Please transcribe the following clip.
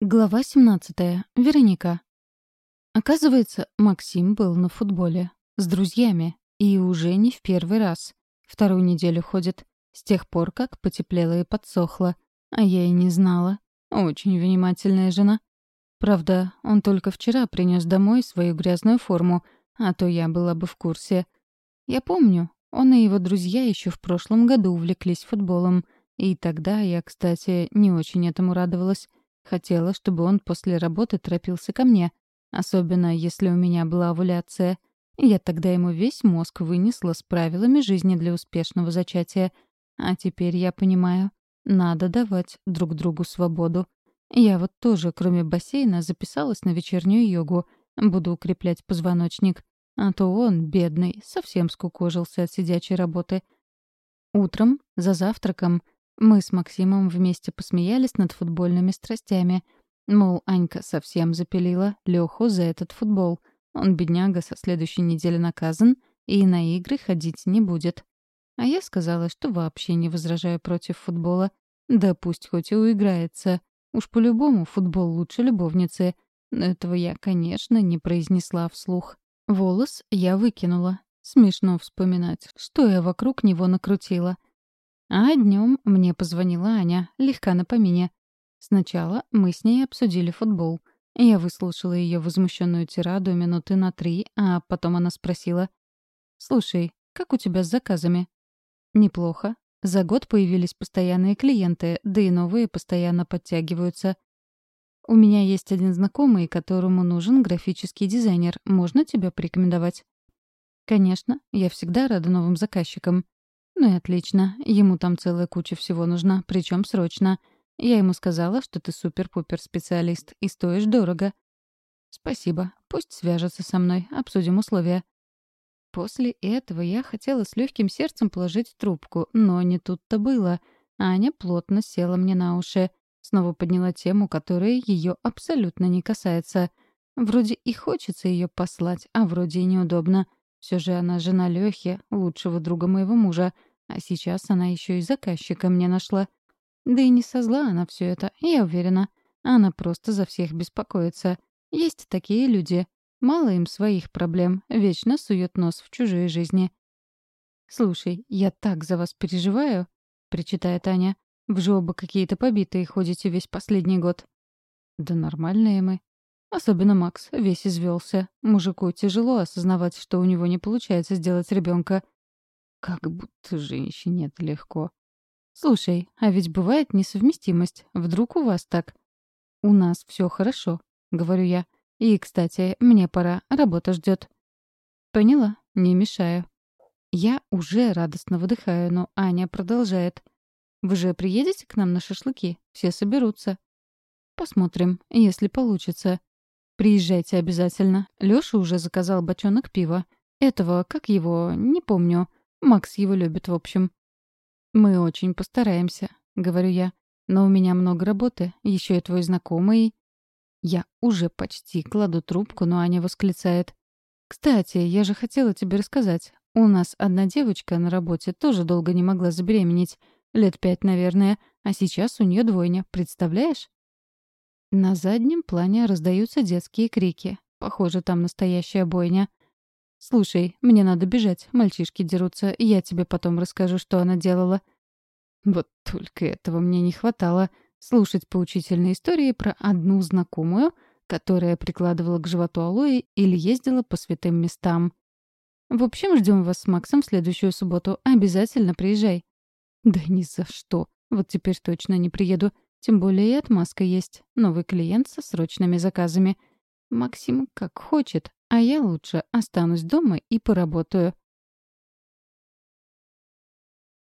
Глава 17. Вероника. Оказывается, Максим был на футболе. С друзьями. И уже не в первый раз. Вторую неделю ходит. С тех пор, как потеплело и подсохло. А я и не знала. Очень внимательная жена. Правда, он только вчера принес домой свою грязную форму, а то я была бы в курсе. Я помню, он и его друзья еще в прошлом году увлеклись футболом. И тогда я, кстати, не очень этому радовалась. Хотела, чтобы он после работы торопился ко мне, особенно если у меня была овуляция. Я тогда ему весь мозг вынесла с правилами жизни для успешного зачатия. А теперь я понимаю, надо давать друг другу свободу. Я вот тоже, кроме бассейна, записалась на вечернюю йогу. Буду укреплять позвоночник. А то он, бедный, совсем скукожился от сидячей работы. Утром, за завтраком, мы с Максимом вместе посмеялись над футбольными страстями. Мол, Анька совсем запилила Лёху за этот футбол. Он, бедняга, со следующей недели наказан и на игры ходить не будет. А я сказала, что вообще не возражаю против футбола. Да пусть хоть и уиграется. Уж по-любому футбол лучше любовницы. Но этого я, конечно, не произнесла вслух. Волос я выкинула. Смешно вспоминать, что я вокруг него накрутила — а днем мне позвонила Аня, легка на помине. Сначала мы с ней обсудили футбол. Я выслушала ее возмущенную тираду минуты на три, а потом она спросила. «Слушай, как у тебя с заказами?» «Неплохо. За год появились постоянные клиенты, да и новые постоянно подтягиваются. У меня есть один знакомый, которому нужен графический дизайнер. Можно тебя порекомендовать?» «Конечно. Я всегда рада новым заказчикам. «Ну и отлично. Ему там целая куча всего нужна, причем срочно. Я ему сказала, что ты супер-пупер специалист и стоишь дорого». «Спасибо. Пусть свяжется со мной. Обсудим условия». После этого я хотела с легким сердцем положить трубку, но не тут-то было. Аня плотно села мне на уши. Снова подняла тему, которая ее абсолютно не касается. Вроде и хочется ее послать, а вроде и неудобно. Все же она жена Лехи, лучшего друга моего мужа — а сейчас она еще и заказчика мне нашла. Да и не со зла она все это, я уверена. Она просто за всех беспокоится. Есть такие люди. Мало им своих проблем, вечно сует нос в чужие жизни. «Слушай, я так за вас переживаю», — причитает Аня. «Вы же какие-то побитые ходите весь последний год». «Да нормальные мы. Особенно Макс, весь извелся. Мужику тяжело осознавать, что у него не получается сделать ребенка. Как будто женщине это легко. Слушай, а ведь бывает несовместимость. Вдруг у вас так? У нас все хорошо, говорю я. И, кстати, мне пора, работа ждет. Поняла, не мешаю. Я уже радостно выдыхаю, но Аня продолжает. Вы же приедете к нам на шашлыки? Все соберутся. Посмотрим, если получится. Приезжайте обязательно. Лёша уже заказал бочонок пива. Этого, как его, не помню. Макс его любит, в общем. «Мы очень постараемся», — говорю я. «Но у меня много работы, еще и твой знакомый». Я уже почти кладу трубку, но Аня восклицает. «Кстати, я же хотела тебе рассказать. У нас одна девочка на работе тоже долго не могла забеременеть. Лет пять, наверное. А сейчас у нее двойня. Представляешь?» На заднем плане раздаются детские крики. Похоже, там настоящая бойня. «Слушай, мне надо бежать, мальчишки дерутся, я тебе потом расскажу, что она делала». Вот только этого мне не хватало. Слушать поучительные истории про одну знакомую, которая прикладывала к животу алоэ или ездила по святым местам. В общем, ждем вас с Максом в следующую субботу. Обязательно приезжай. Да ни за что. Вот теперь точно не приеду. Тем более и отмазка есть. Новый клиент со срочными заказами. Максим как хочет, а я лучше останусь дома и поработаю.